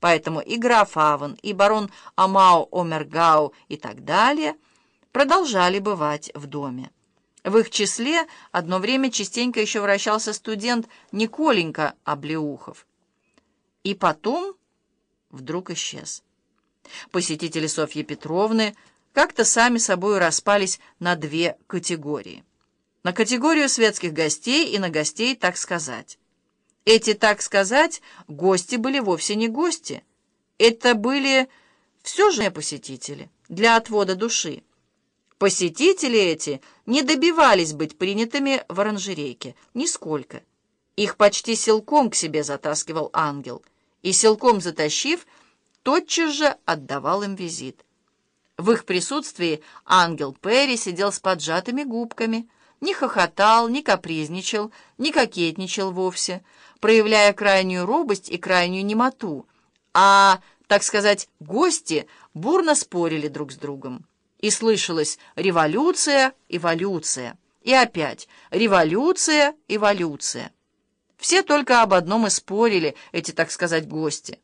Поэтому и граф Авен, и барон Амао Омергау и так далее продолжали бывать в доме. В их числе одно время частенько еще вращался студент Николенька Облеухов. И потом вдруг исчез. Посетители Софьи Петровны как-то сами собой распались на две категории. На категорию светских гостей и на гостей, так сказать. Эти, так сказать, гости были вовсе не гости. Это были все же посетители для отвода души. Посетители эти не добивались быть принятыми в оранжерейке, нисколько. Их почти силком к себе затаскивал ангел, и силком затащив, тотчас же отдавал им визит. В их присутствии ангел Перри сидел с поджатыми губками, не хохотал, не капризничал, не кокетничал вовсе, проявляя крайнюю робость и крайнюю немоту, а, так сказать, гости бурно спорили друг с другом. И слышалось «революция, эволюция». И опять «революция, эволюция». Все только об одном и спорили, эти, так сказать, гости.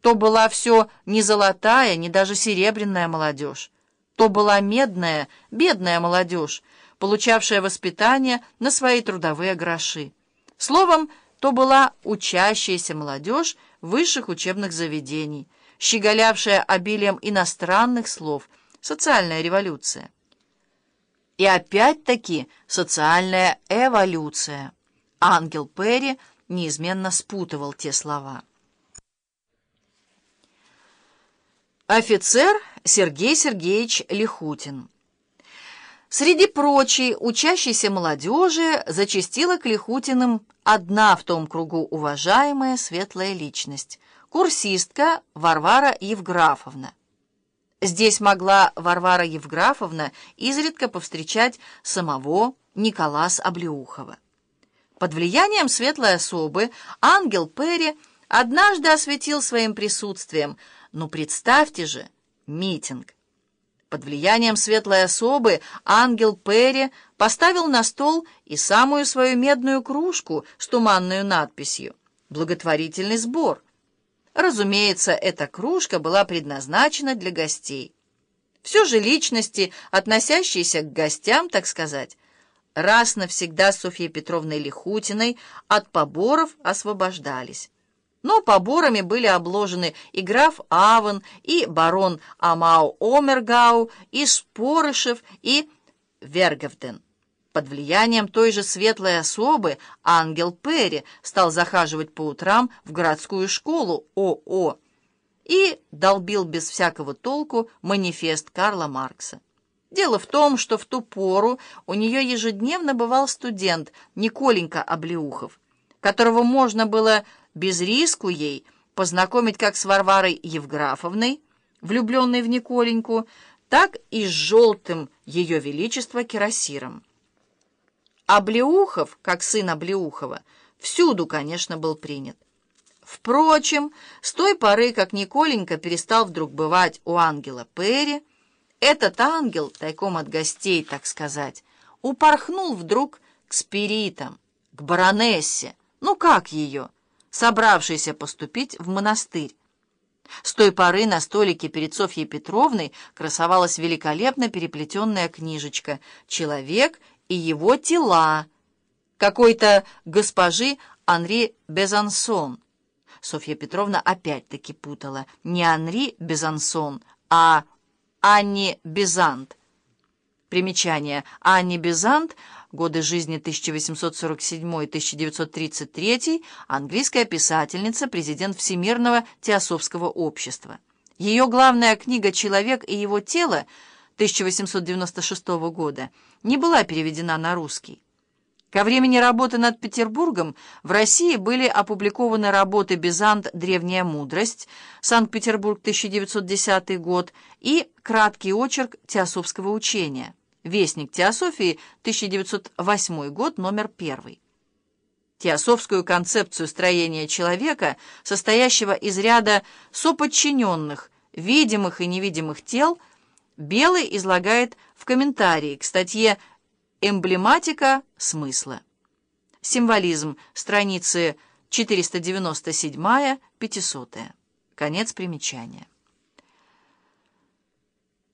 То была все не золотая, не даже серебряная молодежь. То была медная, бедная молодежь, получавшая воспитание на свои трудовые гроши. Словом, то была учащаяся молодежь высших учебных заведений, щеголявшая обилием иностранных слов – социальная революция. И опять-таки социальная эволюция. Ангел Перри неизменно спутывал те слова. Офицер Сергей Сергеевич Лихутин. Среди прочей учащейся молодежи зачастила к Лихутиным одна в том кругу уважаемая светлая личность, курсистка Варвара Евграфовна. Здесь могла Варвара Евграфовна изредка повстречать самого Николас Облеухова. Под влиянием светлой особы ангел Перри однажды осветил своим присутствием, ну представьте же, митинг. Под влиянием светлой особы ангел Перри поставил на стол и самую свою медную кружку с туманной надписью «Благотворительный сбор». Разумеется, эта кружка была предназначена для гостей. Все же личности, относящиеся к гостям, так сказать, раз навсегда Софьей Петровной Лихутиной от поборов освобождались. Но поборами были обложены и граф Авен, и барон Амау Омергау, и Спорышев, и Верговден. Под влиянием той же светлой особы ангел Перри стал захаживать по утрам в городскую школу ОО и долбил без всякого толку манифест Карла Маркса. Дело в том, что в ту пору у нее ежедневно бывал студент Николенька Облеухов, которого можно было без риску ей познакомить как с Варварой Евграфовной, влюбленной в Николеньку, так и с желтым ее величества Кирасиром. Облеухов, как сын Облеухова, всюду, конечно, был принят. Впрочем, с той поры, как Николенька перестал вдруг бывать у ангела Перри, этот ангел, тайком от гостей, так сказать, упорхнул вдруг к спиритам, к баронессе, ну как ее, собравшейся поступить в монастырь. С той поры на столике перед Софьей Петровной красовалась великолепно переплетенная книжечка «Человек и его тела» какой-то госпожи Анри Безансон. Софья Петровна опять-таки путала. Не Анри Безансон, а Анни Безант. Примечание. Анни Безант, годы жизни 1847-1933, английская писательница, президент Всемирного теософского общества. Ее главная книга «Человек и его тело» 1896 года не была переведена на русский. Ко времени работы над Петербургом в России были опубликованы работы «Бизант. Древняя мудрость», Санкт-Петербург, 1910 год, и краткий очерк теософского учения, Вестник теософии, 1908 год, номер 1. Теософскую концепцию строения человека, состоящего из ряда соподчиненных, видимых и невидимых тел, Белый излагает в комментарии к статье «Эмблематика смысла». Символизм, страницы 497-500. Конец примечания.